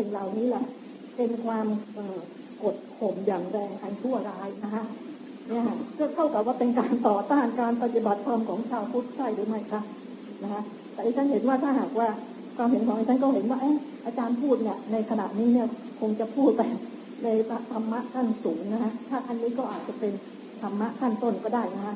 สิ่งเหล่านี้แหละเป็นความกดข่มอย่างแรงอันชั่วร้ายนะคะเนี่ยก็เท่ากับว่าเป็นการต่อต้านการปฏิบัติธรรมของชาวพุทธใช่หรือไม่คะนะคะแต่ที่ฉันเห็นว่าถ้าหากว่าความเห็นของฉันก็เห็นว่าอาจารย์พูดเนี่ยในขณะนี้เนี่ยคงจะพูดไปในธรรมะขั้นสูงนะคะถ้าอันนี้ก็อาจจะเป็นธรรมะขั้นต้นก็ได้นะคะ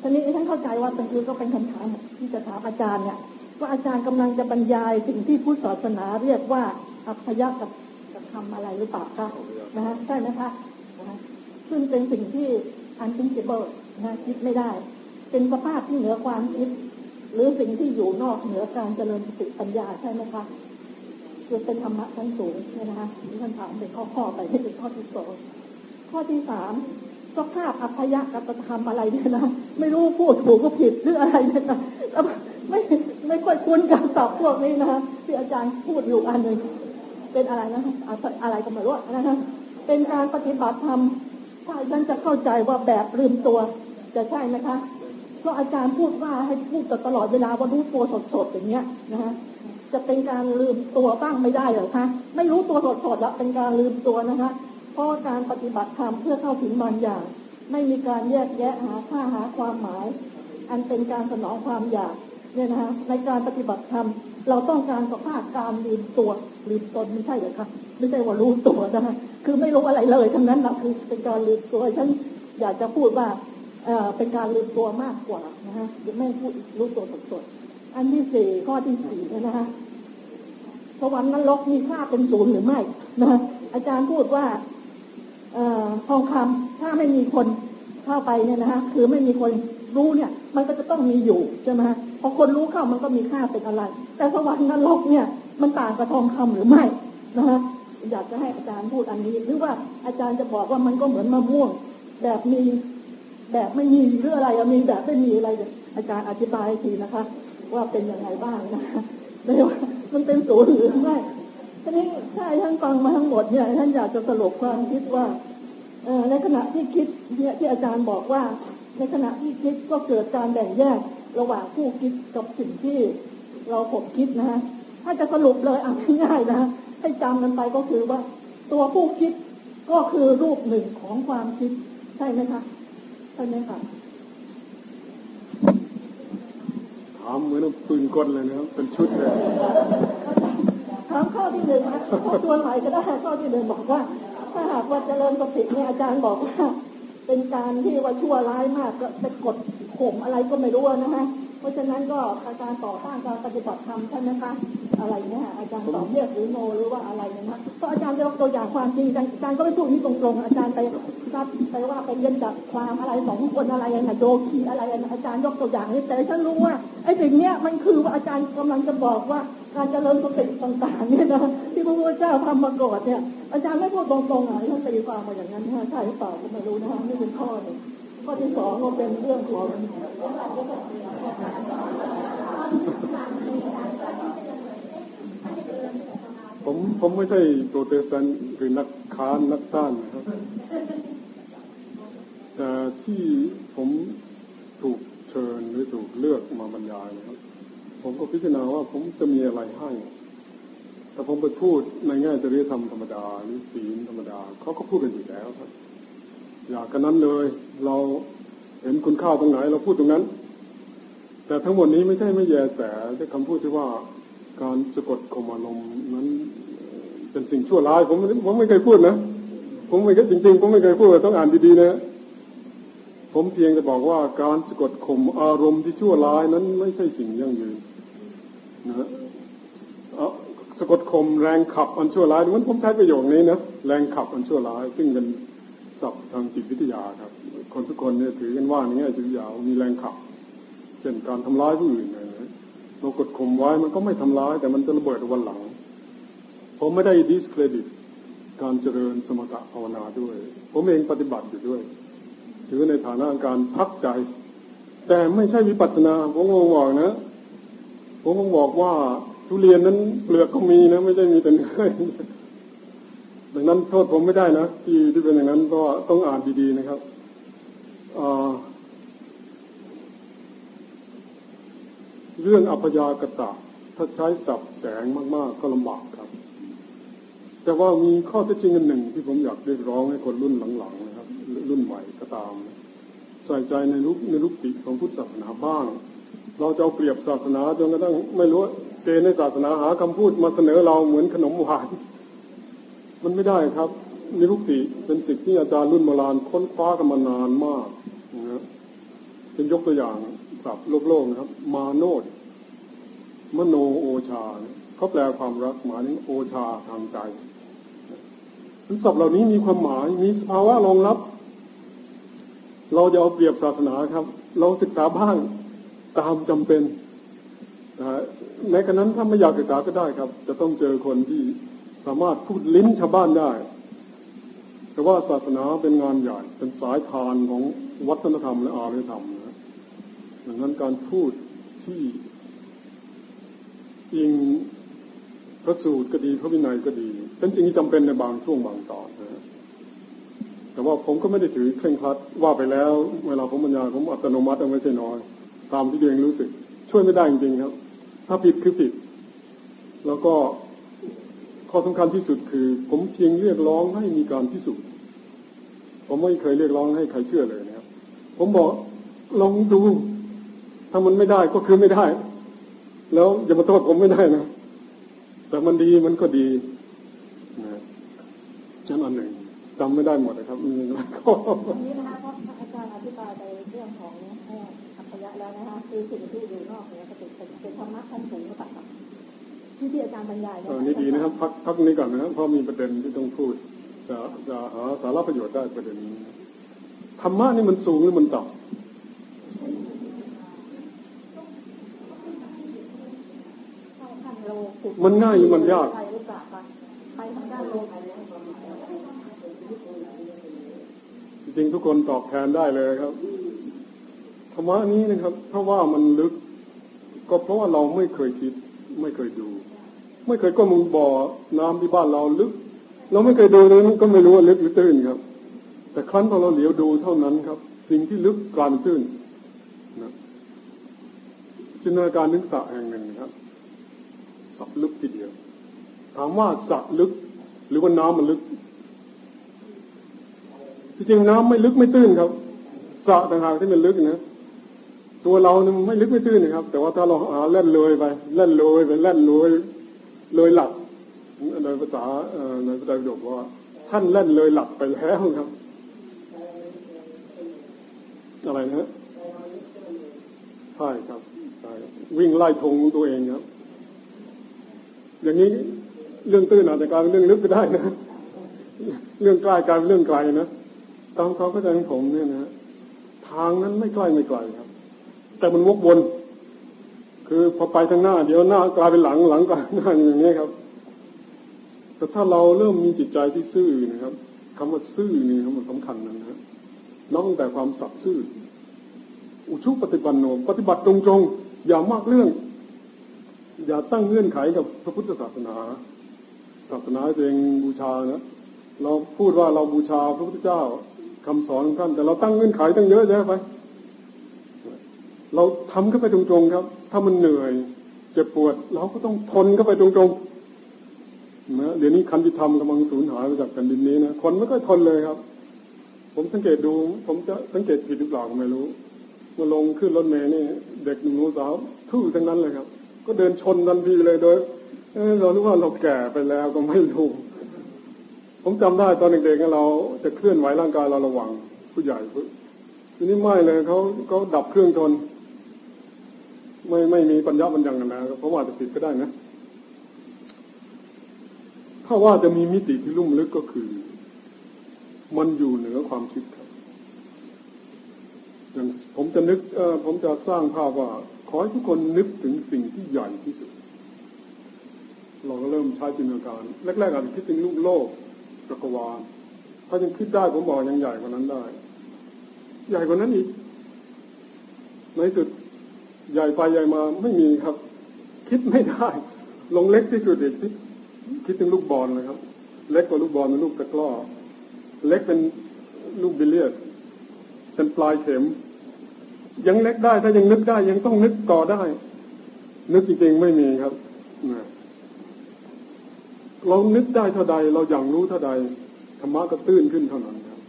ทีนี้ฉันเข้าใจว่าเป็นคือก็เป็นคำถามที่จะถามอาจารย์เนี่ยว่าอาจารย์กำลังจะบรรยายสิ่งที่พุทธศาสนาเรียกว่า อัพยกับกับทำอะไรหรือเปล่าคะนะฮะใช่ไหมคะซึ่งเป็นสิ่งที่ unthinkable นะคิดไม่ได้ เป็นสภาพที่เหนือความคิด หรือสิ่งที่อยู่นอกเหนือการเจริญสติปัญญาใช่ไหมคะคือเป็นธรรมะชั้นสูงใช่ไหมคะที่ท่านถามเป็นข้อๆไปที่เป็นข้อที่สองข้อที่สามสภาพอัพยะกับธรรมอะไรเนี่ยนะไม่รู้พูดถูกก็ผิดหรืออะไรเนี่ยนะไม่ไม่ค่อยคุ้นกับศัพท์พวกนี้นะที่อาจารย์พูดอยู่อันหนึ่ง เป็นอะไรนะอะไรก็ไม่รู้นะคะเป็นการปฏิบัติธรรมถ้าฉันจะเข้าใจว่าแบบลืมตัวจะใช่ไหมคะเพราะอาจารย์พูดว่าให้พูดตลอดเวลาว่ารู้ตัวสดๆอย่างเงี้ยนะฮะจะเป็นการลืมตัวบ้างไม่ได้หรอคะไม่รู้ตัวสดๆแล้วเป็นการลืมตัวนะคะเพราะการปฏิบัติธรรมเพื่อเข้าถึงบางอย่าง ไม่มีการแยกแยะหาค่าหาความหมาย อันเป็นการสนองความอยากเนี่ยนะคะในการปฏิบัติธรรม เราต้องการสภาพการลืมตัวลืมตนไม่ใช่เหรอคะไม่ใช่ว่ารู้ตัวนะคะคือไม่รู้อะไรเลยทั้งนั้นนะคือเป็นการลืมตัวฉันอยากจะพูดว่าเออเป็นการลืมตัวมากกว่านะฮะไม่พูดรู้ตัวสดๆอันที่สี่ข้อที่สี่นะคะสวรรค์นรกมีค่าเป็นศูนย์หรือไม่นะอาจารย์พูดว่าอทองคำถ้าไม่มีคนเข้าไปเนี่ยนะฮะคือไม่มีคนรู้เนี่ย มันก็จะต้องมีอยู่ใช่ไหม พอคนรู้เข้ามันก็มีค่าเป็นอะไร แต่สวรรค์นรกเนี่ย มันต่างกับทองคำหรือไม่นะฮะอยากจะให้อาจารย์พูดอันนี้ หรือว่าอาจารย์จะบอกว่ามันก็เหมือนมะม่วง แบบมีแบบไม่มีหรืออะไรมีแบบไม่มีอะไร อาจารย์อธิบายทีนะคะ ว่าเป็นยังไงบ้างนะคะไม่ว่ามันเป็นศูนย์หรือไม่ทีนี้ถ้าท่านฟังมาทั้งหมดเนี่ยท่านอยากจะสรุปความคิดว่าเอในขณะที่คิดเนี่ยที่อาจารย์บอกว่า ในขณะที่คิดก็เกิดการแบ่งแยก ระหว่างผู้คิดกับสิ่งที่เราผมคิดนะฮะถ้าจะสรุปเลยอะง่ายๆนะให้จำกันไปก็คือว่า ตัวผู้คิดก็คือรูปหนึ่งของความคิดใช่ไหมคะใช่ไหมคะถามเหมือนปืนกลเลยนะครับเป็นชุดเลยถามข้อที่หนึ่งนะข้อตัวไหนก็ได้ข้อที่หนึ่งบอกว่า ถ้าหากว่าเจริญสติเนี่ยอาจารย์บอกว่า เป็นการที่ว่าชั่วร้ายมากก็จะกด ข่มอะไรก็ไม่รู้นะฮะเพราะฉะนั้นก็อาจารย์ต่อต้านการปฏิบัติธรรมใช่ไหมคะอะไรเนี่ยอาจารย์ตอบเยสหรือโนหรือว่าอะไรเนี่ยนะก็อาจารย์ยกตัวอย่างความจริงอาจารย์ก็ไม่พูดนี่ตรงๆอาจารย์ไปรับไปว่าไปเรียนจากความอะไรสองคนอะไรนะโยคีอะไรอาจารย์ยกตัวอย่างนี้แต่ฉันรู้ว่าไอ้สิ่งเนี้ยมันคือว่าอาจารย์กำลังจะบอกว่าการเจริญสติต่างๆเนี่ยนะที่พระพุทธเจ้าทำมาก่อนเนี่ยอาจารย์ไม่พูดตรงๆอะท่านตีความมาอย่างนั้นใช่หรือเปล่าก็ไม่รู้นะฮะนี่เป็นข้อหนึ่ง ข้อที่สองก็เป็นเรื่องของผมผมไม่ใช่โปรเตสแตนต์หรือนักค้านนักต้านนะครับ แต่ที่ผมถูกเชิญหรือถูกเลือกมาบรรยายนะครับ ผมก็พิจารณาว่าผมจะมีอะไรให้แต่ผมไปพูดในแง่จริยธรรมธรรมดาหรือศีลธรรมดาเขาก็พูดกันอยู่แล้วครับ อยากกันนั้นเลย เราเห็นคุณค่าตรงไหน เราพูดตรงนั้น แต่ทั้งหมดนี้ไม่ใช่ไม่แยแสแต่คำพูดที่ว่าการสะกดข่มอารมณ์นั้นเป็นสิ่งชั่วร้ายผมผมไม่เคยพูดนะผมไม่จริงๆผมไม่เคยพูดต้องอ่านดีๆนะผมเพียงจะบอกว่าการสะกดข่มอารมณ์ที่ชั่วร้ายนั้นไม่ใช่สิ่งยั่งยืนนะสะกดข่มแรงขับอันชั่วร้ายมันผมใช้ประโยคนี้นะแรงขับอันชั่วร้าย ซึ่งเป็น ศัพท์ทางจิตวิทยาครับ คนทุกคนเนี่ยถือกันว่าในแง่จิตวิทยามีแรงขับเช่นการทำร้ายผู้อื่นนะเรากดข่มไว้มันก็ไม่ทำร้ายแต่มันจะระเบิดวันหลัง ผมไม่ได้ดิสเครดิตการเจริญสมถะภาวนาด้วย ผมเองปฏิบัติอยู่ด้วย ถือในฐานะการพักใจ แต่ไม่ใช่วิปัสนา ผมงงบอกนะ ผมงงบอกว่าทุเรียนนั้นเปลือกก็มีนะ ไม่ใช่มีแต่เนื้อ ดังนั้นโทษผมไม่ได้นะที่ที่เป็นอย่างนั้นเพราะต้องอ่านดีๆนะครับเรื่องอัพยากตะ ถ้าใช้สับแสงมาก ๆ ก็ลำบากครับ แต่ว่ามีข้อเท็จจริงอันหนึ่งที่ผมอยากเรียกร้องให้คนรุ่นหลังๆนะครับ รุ่นใหม่ก็ตาม ใส่ใจในลุกในลุกติของพุทธศาสนาบ้าง เราจะเอาเปรียบศาสนาจนกระทั่งไม่รู้เกณฑ์ในศาสนาหาคำพูดมาเสนอเราเหมือนขนมหวาน มันไม่ได้ครับนิรุกติเป็นสิ่งที่อาจารย์รุ่นโบราณค้นคว้ากันมานานมากนะเป็นยกตัวอย่างศัพท์โลกโลกนะครับ มาโนดมโนโอชาเขาแปลความรักหมายถึงโอชาทางใจศัพท์เหล่านี้มีความหมายมีสภาวะรองรับ เราจะเอาเปรียบศาสนาครับ เราศึกษาบ้างตามจำเป็นนะแม้กระนั้นถ้าไม่อยากศึกษาก็ได้ครับ จะต้องเจอคนที่ สามารถพูดลิ้นชาวบ้านได้ แต่ว่าศาสนาเป็นงานใหญ่ เป็นสายทานของวัฒนธรรมและอารยธรรมนะดังนั้นการพูดที่อิงพระสูตรก็ดีพระวินัยก็ดีเป็นสิ่งที่จำเป็นในบางช่วงบางตอนนะแต่ว่าผมก็ไม่ได้ถือเคร่งครัดว่าไปแล้ว เวลาผมบรรยายผมอัตโนมัติไม่ใช่น้อย ตามที่เดองรู้สึก ช่วยไม่ได้จริงๆครับ ถ้าผิดคือผิด แล้วก็ ข้อสำคัญที่สุดคือ ผมเพียงเรียกร้องให้มีการพิสูจน์ ผมไม่เคยเรียกร้องให้ใครเชื่อเลยนะครับ ผมบอกลองดู ถ้ามันไม่ได้ก็คือไม่ได้ แล้วอย่ามาโทษผมไม่ได้นะ แต่มันดีมันก็ดีนะนั่นอันหนึ่งจำไม่ได้หมดนะครับมีหลายข้อนี้นะคะเพราะอาจารย์อธิบายไปเรื่องของอัพยะแล้วนะคะคือสิ่งที่อยู่นอกเหนือปฏิเป็นธรรมะขั้นสูงระดับ ที่ที่อาจารย์บรรยายเออนี่ดีนะครับพักพักนี้ก่อนนะครับเพราะมีประเด็นที่ต้องพูดจะจะหาสาระประโยชน์ได้ประเด็นนี้ธรรมะนี่มันสูงหรือมันต่ำมันง่ายหรือมันยากจริงทุกคนตอบแทนได้เลยครับธรรมะนี้นะครับ ถ้าว่ามันลึก ก็เพราะว่าเราไม่เคยคิด ไม่เคยดู ไม่เคยก็มึงบ่อน้ำที่บ้านเราลึก เราไม่เคยดูเลยก็ไม่รู้ว่าลึกหรือตื้นครับ แต่ครั้นพอเราเหลียวดูเท่านั้นครับ สิ่งที่ลึกกลายเป็นตื้นนะจินตนาการนึกสะแห่งหนึ่งครับสับลึกทีเดียว ถามว่าสระลึก หรือว่าน้ำมันลึกที่จริงน้ำไม่ลึกไม่ตื้นครับสระต่างหากที่มันลึกนะตัวเราเนี่ยไม่ลึกไม่ตื้นนะครับ แต่ว่าถ้าเราหาเล่นเลยไปเล่นเลยไปเล่นเลย เลยหลักในภาษาในพระไตรปิฎกว่า ท่านเล่นเลยหลักไปแล้วครับ อะไรนะใช่ครับใช่วิ่งไล่ทงตัวเองครับ อย่างนี้เรื่องตื้นอาจจะกลายเป็นเรื่องลึกก็ได้นะ เรื่องใกล้กลายเป็นเรื่องไกลนะตามความเข้าใจของผมเนี่ยนะทางนั้นไม่ใกล้ไม่ไกลครับ แต่มันวกวน คือพอไปทางหน้า เดี๋ยวหน้ากลายเป็นหลังหลังกลายหน้าอย่างนี้ครับ แต่ถ้าเราเริ่มมีจิตใจที่ซื่อนะครับคำว่าซื่อนี่ครับมันสำคัญนะครับน้องแต่ความสัตย์ซื่อ อุชุปฏิบัติโนปฏิบัติตรงๆอย่ามากเรื่อง อย่าตั้งเงื่อนไขกับพระพุทธศาสนาศาสนาเองบูชานะเราพูดว่าเราบูชาพระพุทธเจ้าคำสอนของท่านแต่เราตั้งเงื่อนไขตั้งเยอะแยะไป เราทำเข้าไปตรงๆครับ ถ้ามันเหนื่อยเจ็บปวด เราก็ต้องทนเข้าไปตรงๆนะเดี๋ยวนี้คันธิธรรมกำลังสูญหายไปจากแผ่นดินนี้นะคนไม่ค่อยทนเลยครับ ผมสังเกตดู ผมจะสังเกตผิดหรือเปล่าไม่รู้มาลงขึ้นรถเมล์นี่ เด็กหนุ่มสาวทู่ทั้งนั้นเลยครับ ก็เดินชนทันทีเลยโดยเราคิดว่าเราแก่ไปแล้วก็ไม่รู้ผมจำได้ตอนเด็กๆเราจะเคลื่อนไหวร่างกายเราระวังผู้ใหญ่ทีนี้ไม่เลยเขาเขาดับเครื่องชน ไม่ไม่มีปัญญาบัญญังกันแล้วเพราะว่าจะผิดก็ได้นะ ถ้าว่าจะมีมิติที่ลุ่มลึกก็คือ มันอยู่เหนือความคิดครับอย่างผมจะนึกเออผมจะสร้างภาพว่า ขอให้ทุกคนนึกถึงสิ่งที่ใหญ่ที่สุด เราก็เริ่มใช้จินตนาการแรกๆอาจจะคิดถึงลูกโลกจักรวาลถ้ายังคิดได้ผมบอกยังใหญ่กว่านั้นได้ ใหญ่กว่านั้นอีกในสุด ใหญ่ไปใหญ่มาไม่มีครับ คิดไม่ได้ ลงเล็กที่สุดอีกคิดคิดถึงลูกบอลเลยครับ เล็กกว่าลูกบอลเป็นลูกตะกร้อเล็กเป็นลูกบิลเลียดเป็นปลายเข็ม ยังเล็กได้ถ้ายังนึกได้ ยังต้องนึกต่อได้ นึกจริงๆไม่มีครับเรานึกได้เท่าใด เราอย่างรู้เท่าใดธรรมะก็ตื้นขึ้นเท่านั้นครับ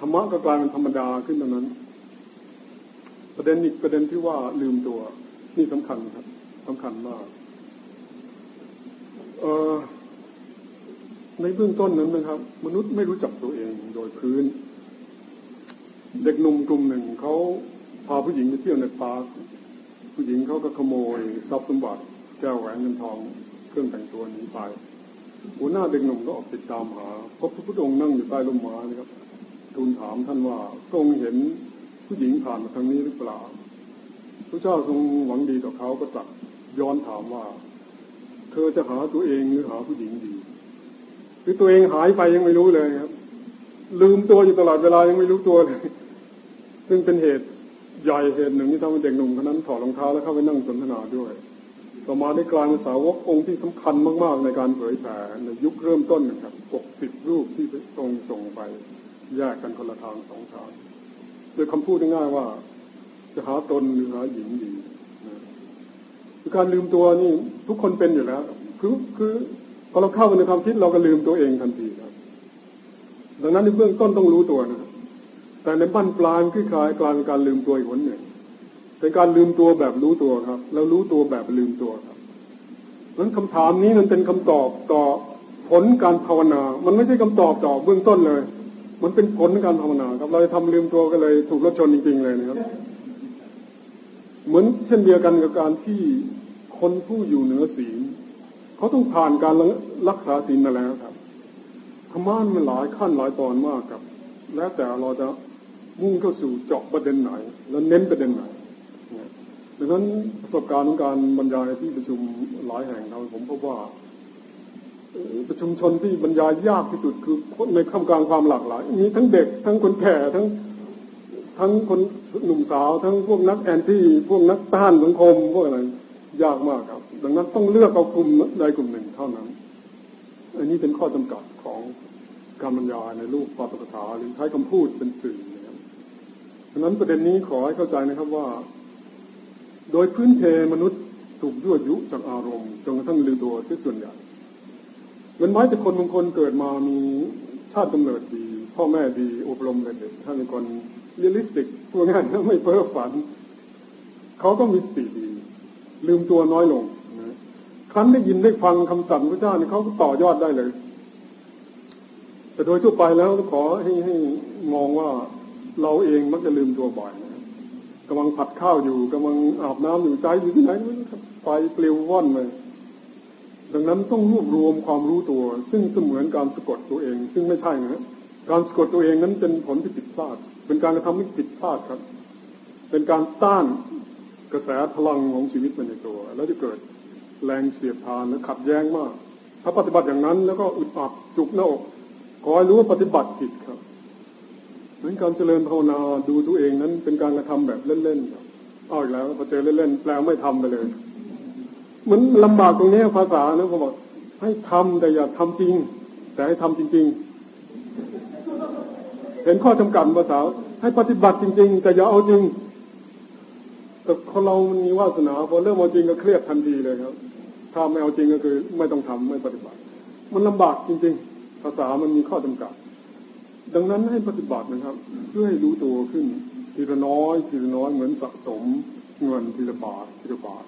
ธรรมะก็กลายเป็นธรรมดาขึ้นเท่านั้น ประเด็นอีกประเด็นที่ว่าลืมตัว นี่สำคัญครับสำคัญมากเออในเบื้องต้นนั้นนะครับ มนุษย์ไม่รู้จักตัวเองโดยพื้น เด็กหนุ่มกลุ่มหนึ่งเขาพาผู้หญิงไปเที่ยวในปาร์คผู้หญิงเขาก็ขโมยทรัพย์สมบัติแก้วแหวนเงินทอง เครื่องแต่งตัวนี้ไปหัวหน้าเด็กหนุ่มก็ออกติดตามหาพบพระพุทธองค์นั่งอยู่ใต้ร่มไม้นะครับทูลถามท่านว่าพระองค์เห็น ผู้หญิงผ่านมาทางนี้หรือเปล่าพระเจ้าทรงหวังดีต่อเขาก็ตรัสย้อนถามว่า เธอจะหาตัวเองหรือหาผู้หญิงดีหรือตัวเองหายไปยังไม่รู้เลยครับ ลืมตัวอยู่ตลอดเวลายังไม่รู้ตัวเลย ซึ่งเป็นเหตุใหญ่เหตุหนึ่งที่ทำให้เด็กหนุ่มคนนั้นถอดรองเท้าแล้วเข้าไปนั่งสนทนาด้วย ต่อมาได้กลายเป็นสาวกองค์ที่สำคัญมาก ๆ ในการเผยแผ่ในยุคเริ่มต้นนะครับปกสิบรูปที่ทรงส่งไป แยกกันคนละทางสองทาง โดยคำพูดง่ายๆว่า จะหาตนหรือหาหญิงดีคือการลืมตัวนี่ทุกคนเป็นอยู่แล้ว คือคือพอเราเข้าไปในความคิดเราก็ลืมตัวเองทันทีครับ ดังนั้นในเบื้องต้นต้องรู้ตัวนะแต่ในบั้นปลายคือคลายกลายเป็นการลืมตัวอีกหนึ่งเป็นการลืมตัวแบบรู้ตัวครับ แล้วรู้ตัวแบบลืมตัวครับนั้นคำถามนี้มันเป็นคำตอบต่อผลการภาวนา มันไม่ใช่คำตอบต่อเบื้องต้นเลย มันเป็นผลการภาวนาครับ เราจะทำลืมตัวก็เลยถูกรถชนจริงๆเลยนะครับ เหมือนเช่นเดียวกันกับการที่คนผู้อยู่เหนือศีลเขาต้องผ่านการรักษาศีลมาแล้วครับธรรมะมันหลายขั้นหลายตอนมากครับ แล้วแต่เราจะมุ่งเข้าสู่เจาะประเด็นไหน แล้วเน้นประเด็นไหนดังนั้นประสบการณ์ของการบรรยายที่ประชุมหลายแห่งเราผมพบว่า ประชุมชนที่บรรยายยากที่สุดคือคนในคำกลางความหลากหลาย มีทั้งเด็กทั้งคนแก่ทั้งทั้งคนหนุ่มสาว ทั้งพวกนักแอนตี้พวกนักต้านสังคมพวกอะไรยากมากครับ ดังนั้นต้องเลือกเอากลุ่มใดกลุ่มหนึ่งเท่านั้น อันนี้เป็นข้อจำกัดของการบรรยายในรูปปาตกถาหรือใช้คำพูดเป็นสื่อนะครับดังนั้นประเด็นนี้ขอให้เข้าใจนะครับว่า โดยพื้นเพมนุษย์ถูกยั่วยุจากอารมณ์จนกระทั่งลืมตัวที่ส่วนใหญ่ มันไม้แต่คนบางคนเกิดมามีชาติกำเนิดดี พ่อแม่ดีอบรมเด็กๆถ้าเป็นคน realistic พวกนั้นไม่เพ้อฝัน เขาก็มีสติดี ลืมตัวน้อยลงนะครั้นได้ยินได้ฟังคำสั่งพระเจ้าเนี่ยเขาก็ต่อยอดได้เลย แต่โดยทั่วไปแล้วขอให้ให้มองว่าเราเองมักจะลืมตัวบ่อยนะกำลังผัดข้าวอยู่กำลังอาบน้ำอยู่ใจอยู่ที่ไหนไม่รู้ไฟเปลวว่อนไป ดังนั้นต้องรวบรวมความรู้ตัว ซึ่งเสมือนการสะกดตัวเอง ซึ่งไม่ใช่นะการสะกดตัวเองนั้นเป็นผลที่ผิดพลาด เป็นการกระทำที่ผิดพลาดครับ เป็นการต้านกระแสพลังของชีวิตไปในตัว แล้วจะเกิดแรงเสียดทานและขัดแย้งมาก ถ้าปฏิบัติอย่างนั้น แล้วก็อึดอัดจุกหน้าอกขอให้รู้ว่าปฏิบัติผิดครับเหมือนการเจริญภาวนาดูตัวเองนั้นเป็นการกระทำแบบเล่นๆครับเอาอีกแล้วพอเจอเล่นๆแปลไม่ทำไปเลย มือนลำบากตรงนี้ภาษานะผมบอกให้ทำแต่อย่าทำจริง แต่ให้ทำจริง ๆ เห็นข้อจำกัดภาษา ให้ปฏิบัติจริง ๆ แต่อย่าเอาจริงแต่คนเรามันมีวาสนาพอเริ่มเอาจริงก็เครียดทันทีเลยครับ ถ้าไม่เอาจริงก็คือ ไม่ต้องทำไม่ปฏิบัติ มันลำบากจริง ๆ ภาษามันมีข้อจำกัด ดังนั้นให้ปฏิบัตินะครับ เพื่อให้รู้ตัวขึ้น ทีละน้อย ทีละน้อยเหมือนสะสมเงินทีละบาททีละบาท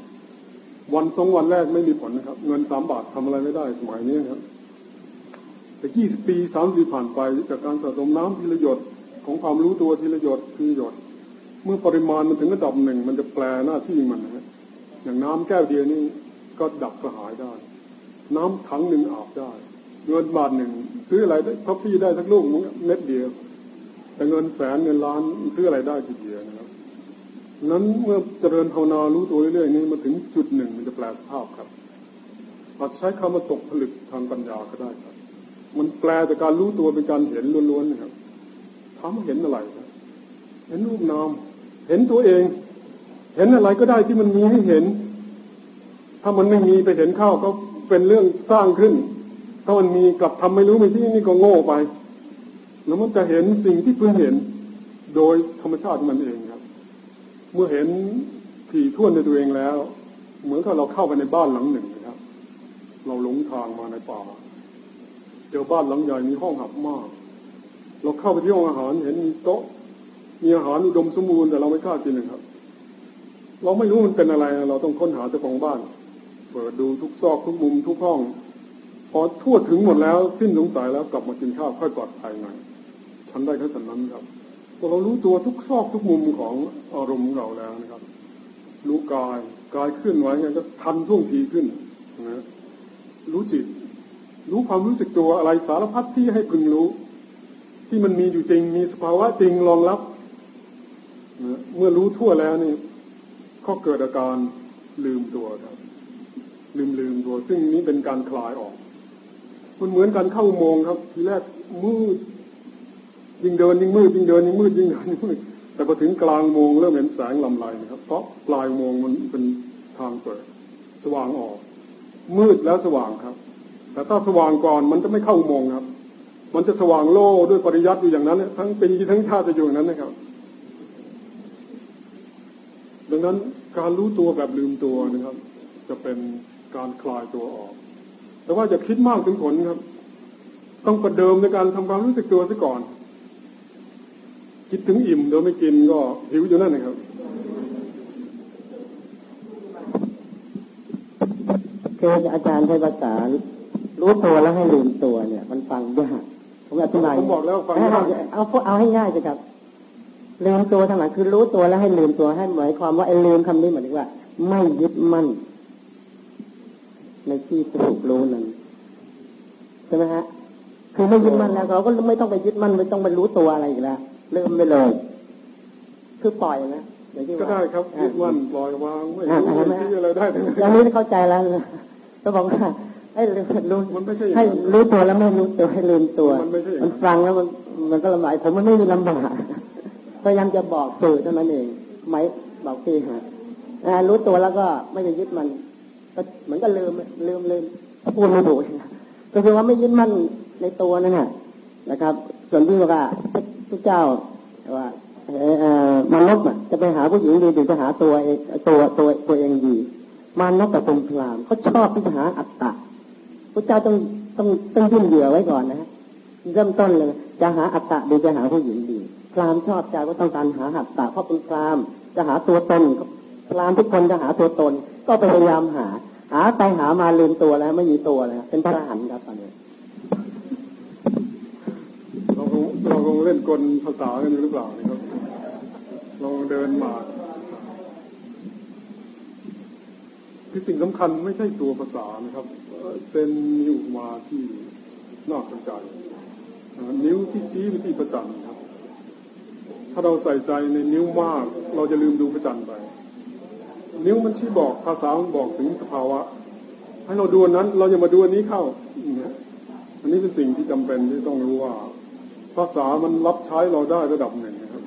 วันสองวันแรกไม่มีผลนะครับ เงินสามบาททำอะไรไม่ได้สมัยนี้ครับ แต่ยี่สิบปีสามสิบผ่านไปจากการสะสมน้ำทีละหยดของความรู้ตัวทีละหยดทีละหยด เมื่อปริมาณมันถึงระดับหนึ่ง มันจะแปลหน้าที่มันนะอย่างน้ำแก้วเดียวนี่ก็ดับกระหายได้ น้ำถังหนึ่งอาบได้ เงินบาทหนึ่งซื้ออะไรได้ท็อปปี้ได้สักลูกเม็ดเดียว แต่เงินแสนเงินล้านซื้ออะไรได้ทีเดียวนะครับ นั้นเมื่อเจริญภาวนารู้ตัวเรื่อยๆนี่มาถึงจุดหนึ่งมันจะแปลสภาพครับอาจใช้คำว่าตกผลึกทางปัญญาก็ได้ครับ มันแปลจากการรู้ตัวเป็นการเห็นล้วนๆนะครับถามเห็นอะไรครับเห็นรูปนาม เห็นตัวเอง เห็นอะไรก็ได้ที่มันมีให้เห็น ถ้ามันไม่มีไปเห็นเข้าก็เป็นเรื่องสร้างขึ้น ถ้ามันมีกลับทำไม่รู้ไม่ที่นี่ก็โง่ไป แล้วมันจะเห็นสิ่งที่เพิ่งเห็น โดยธรรมชาติมันเอง เมื่อเห็นผีท่วนในตัวเองแล้ว เหมือนกับเราเข้าไปในบ้านหลังหนึ่งนะครับ เราหลงทางมาในป่าเจอบ้านหลังใหญ่มีห้องหับมาก เราเข้าไปที่ห้องอาหารเห็นมีโต๊ะ มีอาหารอุดมสมบูรณ์แต่เราไม่กล้ากินเลยครับ เราไม่รู้มันเป็นอะไร เราต้องค้นหาเจ้าของบ้าน เปิดดูทุกซอกทุกมุมทุกห้อง พอทั่วถึงหมดแล้วสิ้นสงสัยแล้วกลับมากินข้าวค่อยปลอดภัยหน่อยฉันได้แค่ฉันนั้นครับ พอเรารู้ตัวทุกซอกทุกมุมของอารมณ์เราแล้วนะครับ รู้กายกายเคลื่อนไหวก็ทันท่วงทีขึ้นนะรู้จิต รู้ความรู้สึกตัวอะไรสารพัดที่ให้พึงรู้ ที่มันมีอยู่จริงมีสภาวะจริงรองรับนะเมื่อรู้ทั่วแล้วนี่ก็เกิดอาการลืมตัวครับ ลืมลืมตัว ซึ่งนี้เป็นการคลายออก มันเหมือนการเข้าอุโมงครับ ทีแรกมืด ยิ่งเดินยิ่งมืดยิ่งเดินยิ่งมืดยิ่งเดินยิ่งมืดแต่พอถึงกลางโมงเริ่มเห็นแสงลำไรนะครับ เพราะปลายโมงมันเป็นทางเปิด สว่างออก มืดแล้วสว่างครับ แต่ถ้าสว่างก่อนมันจะไม่เข้าโมงครับ มันจะสว่างโล่ด้วยปริยัติอยู่อย่างนั้นทั้งปีทั้งชาติจะอยู่อย่างนั้นนะครับ ดังนั้นการรู้ตัวแบบลืมตัวนะครับ จะเป็นการคลายตัวออก แต่ว่าอย่าคิดมากถึงผลครับ ต้องประเดิมในการทำความรู้สึกตัวซะก่อน คิดถึงอิ่มโดยไม่กินก็หิวอยู่นั่นนะครับ คืออาจารย์ใช้ภาษารู้ตัวแล้วให้ลืมตัวเนี่ย มันฟังยากผมอธิบายผมบอกแล้วฟังยากเอาเอาให้ง่ายสิครับลืมตัวทั้งหลายคือรู้ตัวแล้วให้ลืมตัวให้หมายความว่าไอ้ลืมคำนี้หมายถึงว่า ไม่ยึดมั่น ในที่ถูกรู้นั้นใช่ไหมฮะคือไม่ยึดมั่นแล้วเราก็ไม่ต้องไปยึดมั่นไม่ต้องไปรู้ตัวอะไรอีกแล้ว ลืมไปเลย คือปล่อยนะอย่างที่ก็ว่าได้ครับยึดมั่นปล่อยวางไม่รู้ไม่ชี้อะไรได้ทั้งอย่างนั้นนี้เข้าใจแล้วก็บอกว่าให้รู้มันไม่ใช่อย่างนั้นให้รู้ตัวแล้วไม่รู้ตัวให้ลืมตัวมันไม่ใช่อย่างนั้นมันฟังแล้วมันมันก็ลำบากผมมันไม่มีลำบากพยายามจะบอกสื่อเท่านั้นเองไหมบอกพี่ฮะอ่ารู้ตัวแล้วก็ไม่ไปยึดมันก็เหมือนก็ลืมลืมลืมพูดไม่ถูกก็คือว่าไม่ยึดมั่นในตัวนั่นแหละ นะครับ ส่วนที่บอกว่าพระเจ้าว่าเออมนุษย์จะไปหาผู้หญิงดีหรือจะหาตัวเองตัวตัวตัวเองดีมานกกับพรมพรามเขาชอบที่จะหาอัตตะพระเจ้าต้องต้องต้องยื่นเหยื่อไว้ก่อนนะฮะเริ่มต้นเลยจะหาอัตตะดีจะหาผู้หญิงดีพรามชอบใจว่าต้องการหาอัตตะเพราะเป็นพรามจะหาตัวตนพรามทุกคนจะหาตัวตน ก็พยายามหา หาไปหามาลืมตัวแล้ว ไม่มีตัวแล้วเป็นพระอรหันต์ครับตอนนี้ เราคงเราคงเล่นกลภาษากันหรือเปล่านะครับลองเดินมาที่สิ่งสำคัญไม่ใช่ตัวภาษานะครับเป็นนิ้วมาที่น่าสนใจนิ้วที่ชี้ไปที่ประจันครับ ถ้าเราใส่ใจในนิ้วมาก เราจะลืมดูประจันไป นิ้วมันชี้บอกภาษามันบอกถึงสภาวะ ให้เราดูอันนั้น เราอย่ามาดูอันนี้เข้าอันนี้เป็นสิ่งที่จำเป็นที่ต้องรู้ว่า ภาษามันรับใช้เราได้ระดับหนึ่งนะครับ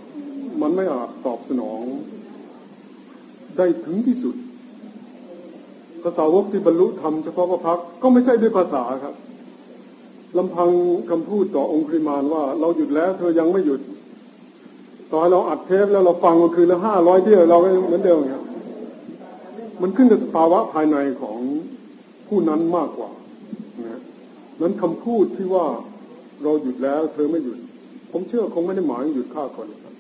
มันไม่อาจตอบสนอง ได้ถึงที่สุด ภาษาวกที่บรรลุธรรมเฉพาะพระพักก็ไม่ใช่ด้วยภาษาครับลำพังคำพูดต่อองค์คริมานว่า เราหยุดแล้ว เธอยังไม่หยุด ต่อให้เราอัดเทปแล้วเราฟังมันคืนละห้าร้อยเที่ยวเราก็เหมือนเดิมครับมันขึ้นกับสภาวะภายในของผู้นั้นมากกว่านะนั้นคำพูดที่ว่า เราหยุดแล้วเธอไม่หยุด ผมเชื่อคงไม่ได้หมายหยุดฆ่าคนครับ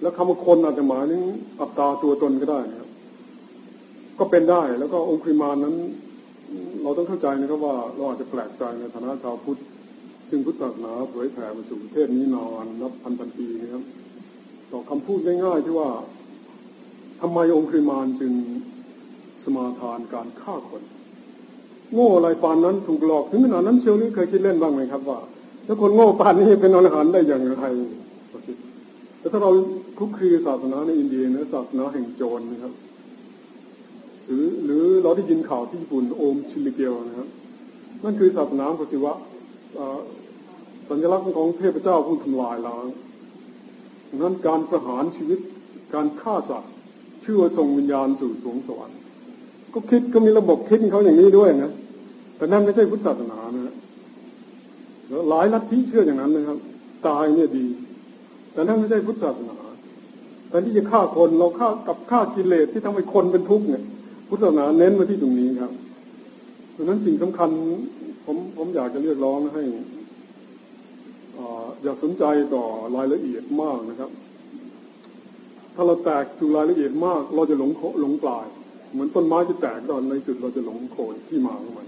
แล้วคำว่าคนอาจจะหมายถึงอัตตาตัวตนก็ได้นะครับ ก็เป็นได้แล้วก็องค์คริมานนั้น เราต้องเข้าใจนะครับว่าเราอาจจะแปลกใจในฐานะชาวพุทธซึ่งพุทธศาสนาเผยแผ่มาสู่ประเทศนี้นานนับพันพันปีนะครับต่อคำพูดง่ายๆที่ว่าทำไมองค์คริมานจึงสมาทานการฆ่าคน โง่อะไรปานนั้นถูกหลอกถึงขนาดนั้นเชียวนี้เคยคิดเล่นบ้างไหมครับว่า แล้วคนโง่ปานนี้เป็นอรหันต์ได้อย่างไรแต่ถ้าเราคุกคลีศาสนาในอินเดียนะศาสนาแห่งโจรนะครับ หรือหรือเราได้ยินข่าวที่ญี่ปุ่นโอมชิลิเกลนะครับนั่นคือศาสนาของศิวะอ่าสัญลักษณ์ของเทพเจ้าผู้ทำลายล้างดังนั้นการประหารชีวิตการฆ่าสัตว์เชื่อส่งวิญญาณสู่สวงสวรรค์ก็คิดก็มีระบบคิดเขาอย่างนี้ด้วยนะแต่นั่นไม่ใช่พุทธศาสนานะ หลายลัทธิเชื่ออย่างนั้นนะครับ ตายเนี่ยดี แต่นั่นไม่ใช่พุทธศาสนาแต่ที่จะฆ่าคนเราฆ่ากับฆ่ากิเลสที่ทำให้คนเป็นทุกข์เนี่ย พุทธศาสนาเน้นมาที่ตรงนี้ครับดังนั้นสิ่งสำคัญผมผมอยากจะเรียกร้องให้อย่าสนใจต่อรายละเอียดมากนะครับ ถ้าเราแตกสู่รายละเอียดมาก เราจะหลงหลงปลาย เหมือนต้นไม้ที่แตกตอนในสุดเราจะหลงโคนที่มาของมัน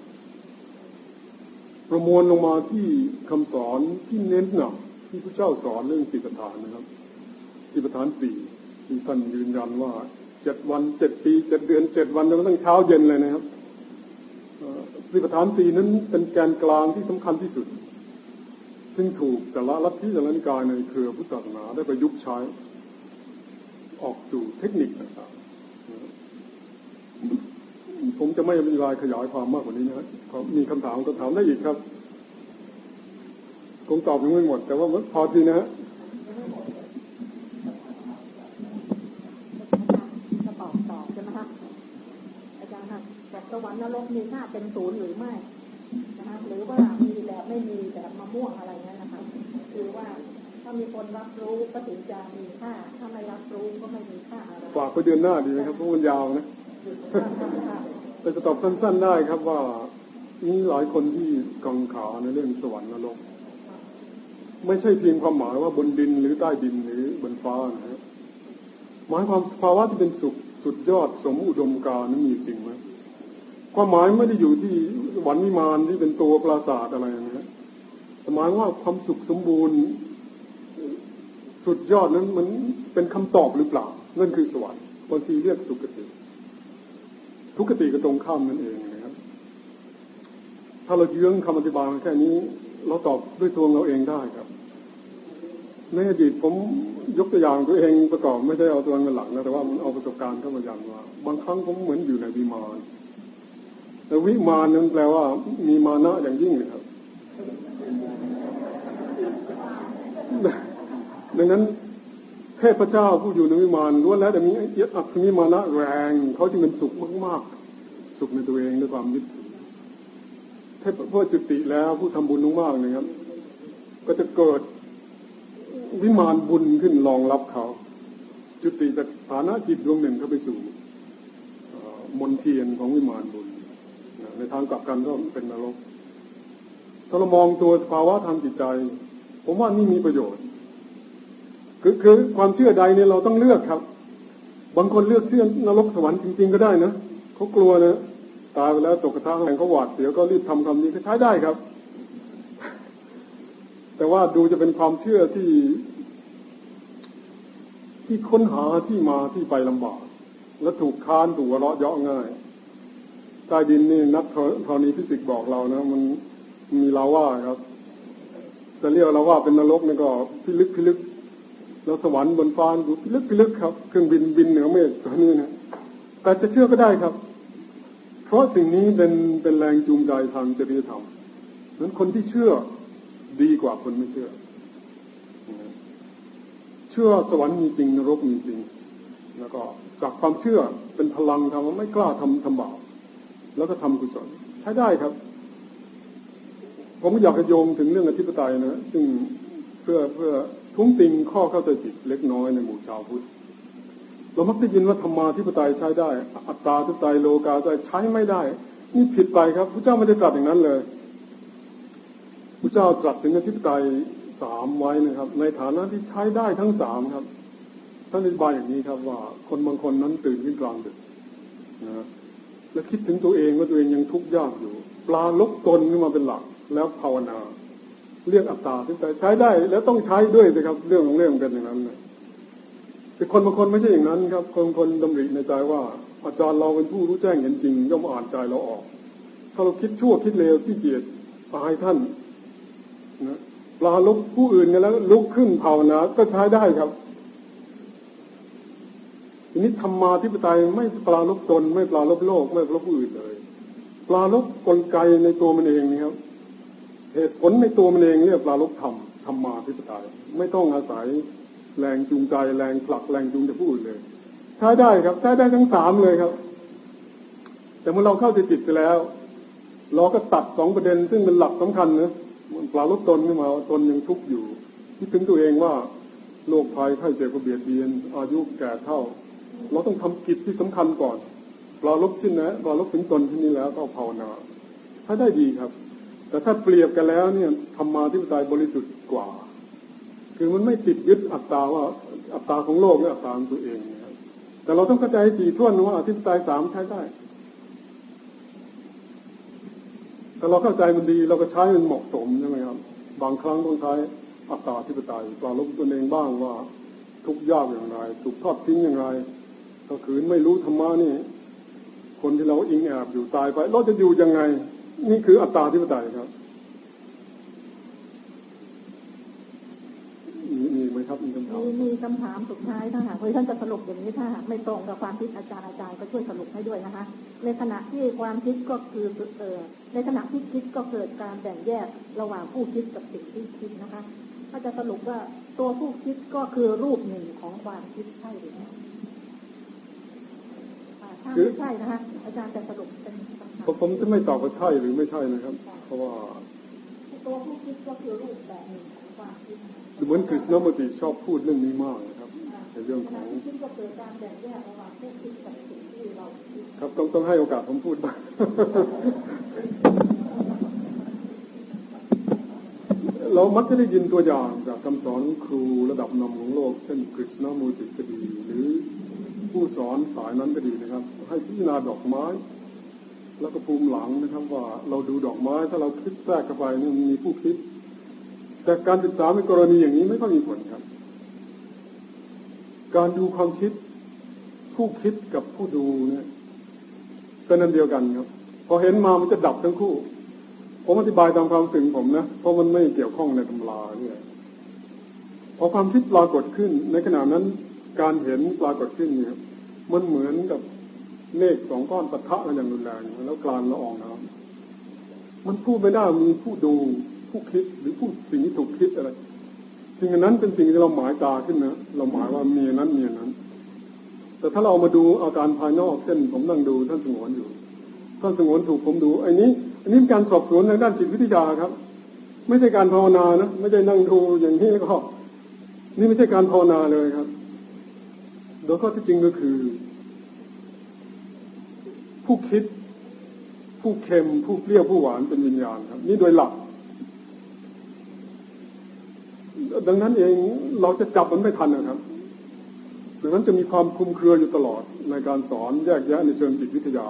ประมวลลงมาที่คำสอนที่เน้นหนักที่พระเจ้าสอนเรื่องสีประธานนะครับสีประธานสี่ที่ท่านยืนยันว่าเจ็ดวันเจ็ดปีเจ็ดเดือนเจ็ดวันจนกระทั่งเช้าเย็นเลยนะครับสีประธานสี่นั้นเป็นแกนกลางที่สำคัญที่สุด ซึ่งถูกแต่ละลัทธิแต่ละนิกายในเครือพุทธศาสนาได้ประยุกต์ใช้ ออกสู่เทคนิคต่างๆ ผมจะไม่มีรายขยายความมากกว่านี้นะครับมีคำถามก็ถามได้อีกครับคงตอบยังไม่หมด แต่ว่าพอทีนะฮะจะตอบตอบใช่ไหมคะอาจารย์คะแต่สวรรค์นรกมีค่าเป็นศูนย์หรือไม่นะคะหรือว่ามีแบบไม่มีแบบมะม่วงอะไรเงี้ยนะคะคือว่าถ้ามีคนรับรู้ก็ถึงจะมีค่า ถ้าไม่รับรู้ก็ไม่มีค่าอะไรฝากไปเดือนหน้าดีไหมครับเพราะมันยาวนะ แต่จะตอบสั้นๆได้ครับว่ามีหลายคนที่กังขาในเรื่องสวรรค์นรกไม่ใช่เพียงความหมายว่าบนดินหรือใต้ดินหรือบนฟ้านะครับหมายความสภาวะที่เป็นสุขสุดยอดสมอุดมการนั้นมีจริงไหมความหมายไม่ได้อยู่ที่สวรรค์วิมานที่เป็นตัวปราสาทอะไรนะแต่หมายว่าความสุขสมบูรณ์ สุดยอดนั้นมันเป็นคำตอบหรือเปล่านั่นคือสวรรค์บางทีเรียกสุขติ ทุกติก็ตรงข้ามนั่นเองนะครับ ถ้าเราเยื้องคำอธิบายแค่นี้ เราตอบด้วยตัวเราเองได้ครับ ในอดีตผมยกตัวอย่างตัวเองประกอบไม่ได้เอาตัวเองเป็นหลักนะแต่ว่ามันเอาประสบการณ์เข้ามายันว่า บางครั้งผมเหมือนอยู่ในวิมานแต่วิมานนั้นแปลว่า มีมานะอย่างยิ่งนะครับดังนั้น เทพเจ้าผู้อยู่ในวิมานล้วนแล้วแต่มีอัคมีมานะแรงเขาที่เป็นสุขมากๆ สุขในตัวเองด้วยความยึดถ้าพอจุติแล้วผู้ทำบุญมากๆนะครับ ก็จะเกิดวิมานบุญขึ้นรองรับเขา จุติจากฐานะจิตดวงหนึ่งเข้าไปสู่มนเทียนของวิมานบุญ ในทางกลับกันก็เป็นนรกถ้าเรามองตัวภาวะทางจิตใจ ผมว่านี่มีประโยชน์ คือคือความเชื่อใดเนี่ยเราต้องเลือกครับ บางคนเลือกเชื่อนรกสวรรค์จริง ๆ ก็ได้นะเขากลัวนะตายไปแล้วตกกระทะแห่งเขาหวาดเสียวก็รีบทำคำนี้ก็ใช้ได้ครับ แต่ว่าดูจะเป็นความเชื่อที่ ที่ค้นหาที่มาที่ไปลำบาก และถูกค้านถูกวเราะเยาะง่ายใต้ดินนี่นักธรณีฟิสิกส์บอกเรานะมันมีลาว่าครับจะเรียกเราว่าเป็นนรกนี่ก็พิลึกพิลึก แล้วสวรรค์บนฟ้าดูลึกพิลึกครับเครื่องบินบินเหนือเมฆตัวนี้นะแต่จะเชื่อก็ได้ครับ เพราะสิ่งนี้เป็นเป็นแรงจูงใจทางจริยธรรมนั้นคนที่เชื่อดีกว่าคนไม่เชื่อ เชื่อสวรรค์มีจริงนรกมีจริง แล้วก็จากความเชื่อเป็นพลังทำว่าไม่กล้าทำทำบาปแล้วก็ทำกุศลใช้ได้ครับ ผมอยากจะโยงถึงเรื่องอธิปไตยนะซึ่งเพื่อเพื่อทุ้งติงข้อเข้าใจผิดเล็กน้อยในหมู่ชาวพุทธเรามักได้ยินว่าธรรมาธิปไตยใช้ได้ อัตตาธิปไตยโลกาธิปไตยใช้ไม่ได้ นี่ผิดไปครับพระเจ้าไม่ได้ตรัสอย่างนั้นเลยพระเจ้าตรัสถึงอธิปไตยสามไว้นะครับ ในฐานะที่ใช้ได้ทั้งสามครับท่านอธิบายอย่างนี้ครับว่าคนบางคนนั้นตื่นขึ้นกลางดึกนะและคิดถึงตัวเองว่าตัวเองยังทุกข์ยากอยู่ ปลาลบตนขึ้นมาเป็นหลัก แล้วภาวนา เรียกอัตตาธิปไตยใช้ได้ แล้วต้องใช้ด้วยนะครับ เรื่องของเรื่องเป็นอย่างนั้นนะแต่คนบางคนไม่ใช่อย่างนั้นครับ คนคนดำริในใจว่า อาจารย์เราเป็นผู้รู้แจ้งเห็นจริง ย่อมอ่านใจเราออก ถ้าเราคิดชั่วคิดเลวที่เกียดตายท่านนะปลาลุกผู้อื่นกันแล้ว ลุกขึ้นภานาก็ใช้ได้ครับทีนี้ธรรมาธิปไตยไม่ปลาลบตนไม่ปลาลบโลก ไม่ปลาลบผู้อื่นเลย ปลาลบกลไกในตัวมันเองนะครับ เหตุผลในตัวมันเองเรียกปลาลบธรรมธรรมาธิปไตยไม่ต้องอาศัยแรงจูงใจแรงผลักแรงจูงจะพูดเลยใช้ได้ครับใช้ได้ทั้งสามเลยครับ แต่เมื่อเราเข้าใจจิตไปแล้ว เราก็ตัดสองประเด็น ซึ่งเป็นหลักสำคัญนะมันปลาลดตนขึ้นมาตนยังทุกข์อยู่คิดถึงตัวเองว่าโรคภัยไข้เจ็บก็เบียดเบียน อายุแก่เท่า เราต้องทำกิจที่สำคัญก่อนปลาลบชิ้นนะปลาลบถึงตนที่นี่แล้วก็ภาวนาช้ได้ดีครับ แต่ถ้าเปรียบกันแล้วเนี่ยธรรมาธิปไตยบริสุทธิ์กว่า คือมันไม่ติดยึดอัตตาว่าอัตตาของโลกและอัตตาของตัวเองนะครับแต่เราต้องเข้าใจให้ถี่ถ้วนว่าอธิปไตยสามใช้ได้ถ้าเราเข้าใจมันดีเราก็ใช้มันเหมาะสมใช่ไหมครับ บางครั้งต้องใช้อัตตาธิปไตยปราลบตัวเองบ้างว่า ทุกยากอย่างไรถูกทอดทิ้งอย่างไรถ้าขืนไม่รู้ธรรมะนี่ คนที่เราอิงแอบอยู่ตายไป เราจะอยู่ยังไง นี่คืออัตตาธิปไตยครับมีไหมครับมีคำถามมีมีคำถามสุดท้ายถ้าหากว่าท่านจะสรุปอย่างนี้ถ้าหากไม่ตรงกับความคิดอาจารย์อาจารย์ก็ช่วยสรุปให้ด้วยนะคะ ในขณะที่ความคิดก็คือเออในขณะที่คิดก็เกิดการแบ่งแยกระหว่างผู้คิดกับสิ่งที่คิดนะคะถ้าจะสรุปว่าตัวผู้คิดก็คือรูปหนึ่งของความคิดใช่หรือไม่ถ้าไม่ใช่นะคะอาจารย์จะ ผมจะไม่ตอบว่าใช่หรือไม่ใช่นะครับ เพราะว่าตัวผู้คิดก็คือรูปแบบหนึ่งของความคิดเหมือนกฤษณมติชอบพูดเรื่องนี้มากนะครับในเรื่องของคิดก็เกิดการแบ่งแยกระหว่างผู้คิดกับสิ่งที่เราคิดครับต้องต้องให้โอกาสผมพูดบ้างเรามักจะได้ยินตัวอย่างจากคำสอนครูระดับนำของโลกเช่นกฤษณมูติก็ดี หรือผู้สอนสายนั้นก็ดีนะครับ ให้พิจารณาดอกไม้ แล้วก็ภูมิหลังนะครับ ว่าเราดูดอกไม้ ถ้าเราคิดแทรกเข้าไปนี่มันมีผู้คิด แต่การศึกษาในกรณีอย่างนี้ไม่ค่อยมีผลครับ การดูความคิด ผู้คิดกับผู้ดูเนี่ยเป็นอันเดียวกันครับ พอเห็นมามันจะดับทั้งคู่ ผมอธิบายตามความสึงผมนะ เพราะมันไม่เกี่ยวข้องในตำราเนี่ยพอความคิดปรากฏขึ้น ในขณะนั้นการเห็นปรากฏขึ้นเนี่ยมันเหมือนกับ เมฆสองก้อนปะทะกันอย่างรุนแรงแล้วกลานละอองน้ำมันพูดไม่ได้มีผู้ดูผู้คิดหรือผู้สิ่งที่ถูกคิดอะไรสิ่งนั้นเป็นสิ่งที่เราหมายตาขึ้นนะเราหมายว่ามีนั้นมีนั้น แต่ถ้าเราเอามาดูอาการภายนอกเช่นผมนั่งดูท่านสงวนอยู่ท่านสงวนถูกผมดูไอ้นี้อันนี้เป็นการสอบสวนทางด้านจิตวิทยาครับ ไม่ใช่การภาวนานะไม่ใช่นั่งดูอย่างนี้แล้วก็ นี่ไม่ใช่การภาวนาเลยครับ โดยข้อที่จริงก็คือ ผู้คิด ผู้เค็ม ผู้เปรี้ยวผู้หวานเป็นวิญญาณครับ นี่โดยหลัก ดังนั้นเองเราจะจับมันไม่ทันนะครับดังนั้นจะมีความคุมเครืออยู่ตลอดในการสอนแยกแยะในเชิงจิตวิทยา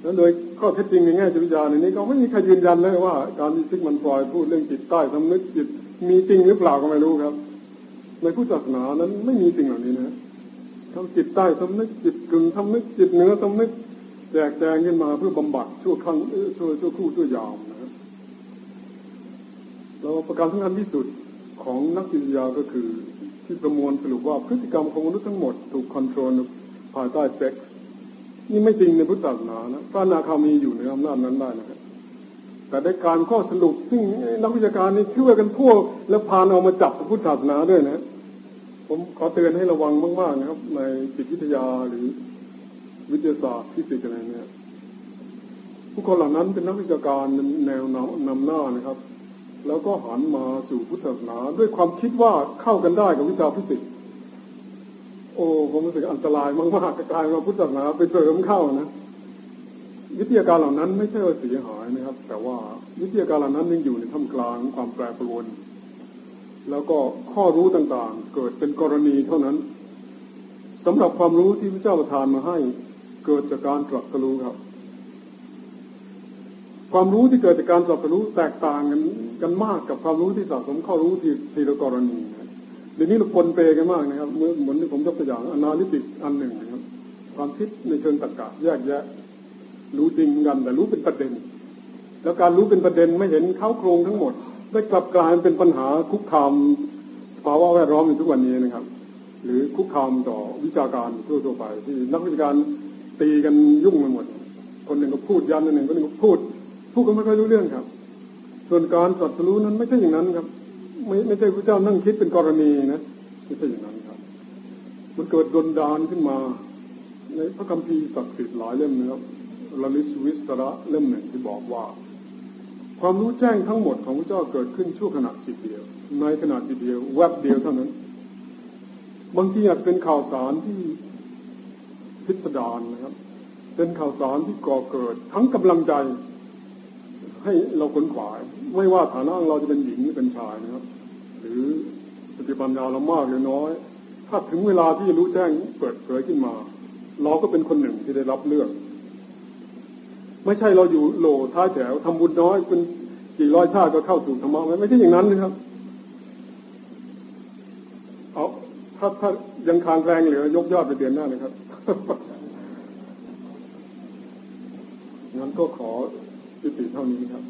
แล้วโดยข้อเท็จจริงในแง่จิตวิทยาในนี้ก็ไม่มีใครยืนยันเลยว่า การที่ซิกมันฟรอยพูดเรื่องจิตใต้สำนึกจิตมีจริงหรือเปล่าก็ไม่รู้ครับ ในพุทธศาสนานั้นไม่มีสิ่งเหล่านี้นะทั้งจิตใต้สำนึกจิตกึ่งสำนึกจิตเหนือสำนึก แจกแจงขึ้นมาเพื่อบำบัดชั่วครั้งชั่วชั่วครู่ชั่วยาวนะครับแล้วประการสำคัญที่สุดของนักจิตวิทยาก็คือที่ประมวลสรุปว่าพฤติกรรมของมนุษย์ทั้งหมดถูกคอนโทรลภายใต้เซ็กซ์นี่ไม่จริงในพุทธศาสนานะพระนาคามีอยู่ในอำนาจนั้นได้นะครับแต่ในการข้อสรุปซึ่งนักวิชาการนี่ช่วยกันพวก แล้วพานเอามาจับพุทธศาสนาด้วยนะ ผมขอเตือนให้ระวังมาก ๆ นะครับ ในจิตวิทยาหรือ วิทยาศาสตร์ฟิสิกส์อะไรเนี่ยผู้คนเหล่านั้นเป็นนักวิชาการแนวนำนำหน้านะครับ แล้วก็หันมาสู่พุทธศาสนาด้วยความคิดว่าเข้ากันได้กับวิชาฟิสิกส์โอ้ผมรู้สึกอันตรายมากๆกลายมาพุทธศาสนาไปเสริมเข้านะวิทยาการเหล่านั้นไม่ใช่ว่าเสียหายนะครับ แต่ว่าวิทยาการเหล่านั้นยังอยู่ในท่ามกลางความแปรปรวน แล้วก็ข้อรู้ต่างๆ เกิดเป็นกรณีเท่านั้นสำหรับความรู้ที่พระเจ้าประทานมาให้ เกิดจากการตรัสรู้ครับ ความรู้ที่เกิดจากการตรัสรู้แตกต่างกันกันมากกับความรู้ที่สะสมข้อรู้ที่ทีละกรณีนะเดี๋ยวนี้เราปนเปกันมากนะครับเหมือนเหมือนที่ผมยกตัวอย่างอนาลิติกอันหนึ่งนะครับ ความคิดในเชิงตรรกะแยกแยะ รู้จริงกันแต่รู้เป็นประเด็น แล้วการรู้เป็นประเด็นไม่เห็นเข้าโครงทั้งหมดได้กลับกลายเป็นปัญหาคุกคามภาวะแวดล้อมในทุกวันนี้นะครับ หรือคุกคามต่อวิชาการทั่วๆไปที่นักวิชาการ ตีกันยุ่งไปหมด คนหนึ่งก็พูดยันคนหนึ่งคนหนึ่งก็พูด พูดก็ไม่ค่อยรู้เรื่องครับ ส่วนการตรัสรู้นั้นไม่ใช่อย่างนั้นครับ ไม่ไม่ใช่พระเจ้านั่งคิดเป็นกรณีนะไม่ใช่อย่างนั้นครับ มันเกิดดนดานขึ้นมาในพระคัมภีร์ศักดิ์สิทธิ์หลายเล่มนะครับลลิสวิสตระเล่มหนึ่งที่บอกว่า ความรู้แจ้งทั้งหมดของพระเจ้าเกิดขึ้นชั่วขณะจิตเดียว ในขณะจิตเดียวแวบเดียวเท่านั้น บางทีอาจเป็นข่าวสารที่ พิสดารนะครับ เป็นข่าวสารที่ก่อเกิด ทั้งกำลังใจ ให้เราค้นขวาย ไม่ว่าฐานะเราจะเป็นหญิงหรือเป็นชายนะครับ หรือสติปัญญาเรามากหรือน้อย ถ้าถึงเวลาที่รู้แจ้งเปิดเผยขึ้นมา เราก็เป็นคนหนึ่งที่ได้รับเลือก ไม่ใช่เราอยู่โหลท้ายแถวทำบุญน้อยเป็นกี่ร้อยชาติก็เข้าสู่ธรรมะไม่ใช่อย่างนั้นนะครับเอาถ้าถ้ายังคางแรงเหลือยกยอดไปเดือนหน้านะครับ งั้นก็ขอยุติเท่านี้ครับ